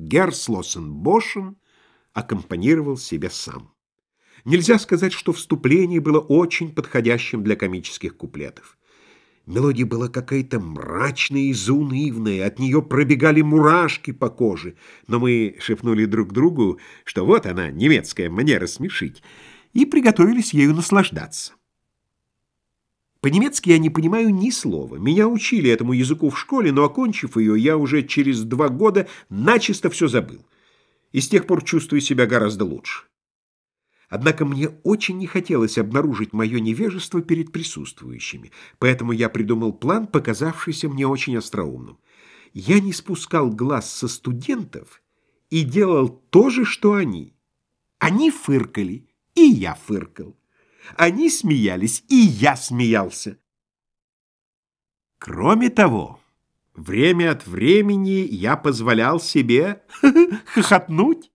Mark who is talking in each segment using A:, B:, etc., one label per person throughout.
A: Герслосен Бошен аккомпанировал себе сам. Нельзя сказать, что вступление было очень подходящим для комических куплетов. Мелодия была какая-то мрачная и заунывная, от нее пробегали мурашки по коже, но мы шепнули друг другу, что вот она, немецкая манера смешить, и приготовились ею наслаждаться. По-немецки я не понимаю ни слова. Меня учили этому языку в школе, но, окончив ее, я уже через два года начисто все забыл. И с тех пор чувствую себя гораздо лучше. Однако мне очень не хотелось обнаружить мое невежество перед присутствующими, поэтому я придумал план, показавшийся мне очень остроумным. Я не спускал глаз со студентов и делал то же, что они. Они фыркали, и я фыркал. Они смеялись, и я смеялся. Кроме того, время от времени я позволял себе хохотнуть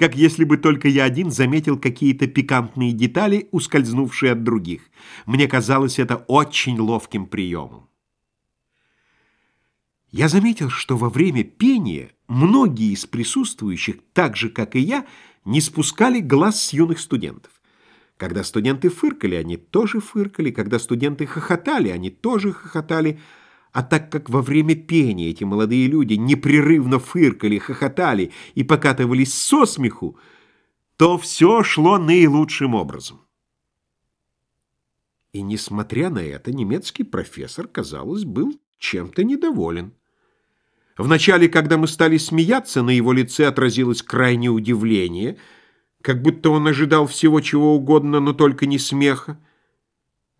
A: как если бы только я один заметил какие-то пикантные детали, ускользнувшие от других. Мне казалось это очень ловким приемом. Я заметил, что во время пения многие из присутствующих, так же, как и я, не спускали глаз с юных студентов. Когда студенты фыркали, они тоже фыркали, когда студенты хохотали, они тоже хохотали, а так как во время пения эти молодые люди непрерывно фыркали, хохотали и покатывались со смеху, то все шло наилучшим образом. И, несмотря на это, немецкий профессор, казалось, был чем-то недоволен. Вначале, когда мы стали смеяться, на его лице отразилось крайнее удивление, как будто он ожидал всего чего угодно, но только не смеха.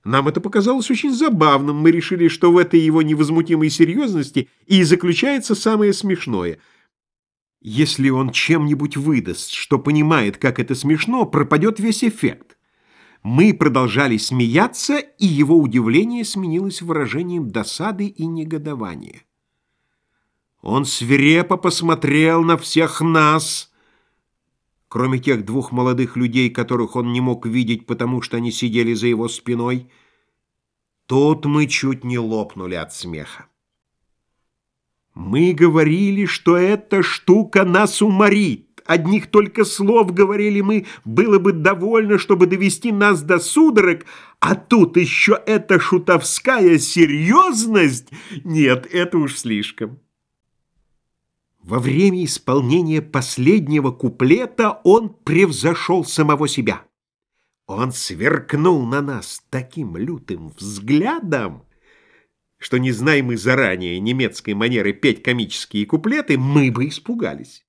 A: Нам это показалось очень забавным. Мы решили, что в этой его невозмутимой серьезности и заключается самое смешное. Если он чем-нибудь выдаст, что понимает, как это смешно, пропадет весь эффект. Мы продолжали смеяться, и его удивление сменилось выражением досады и негодования. Он свирепо посмотрел на всех нас — кроме тех двух молодых людей, которых он не мог видеть, потому что они сидели за его спиной. Тут мы чуть не лопнули от смеха. Мы говорили, что эта штука нас уморит. Одних только слов, говорили мы, было бы довольно, чтобы довести нас до судорог, а тут еще эта шутовская серьезность. Нет, это уж слишком. Во время исполнения последнего куплета он превзошел самого себя. Он сверкнул на нас таким лютым взглядом, что, не зная мы заранее немецкой манеры петь комические куплеты, мы бы испугались.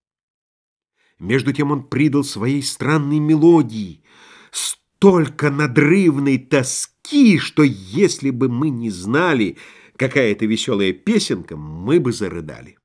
A: Между тем он придал своей странной мелодии столько надрывной тоски, что если бы мы не знали, какая это веселая песенка, мы бы зарыдали.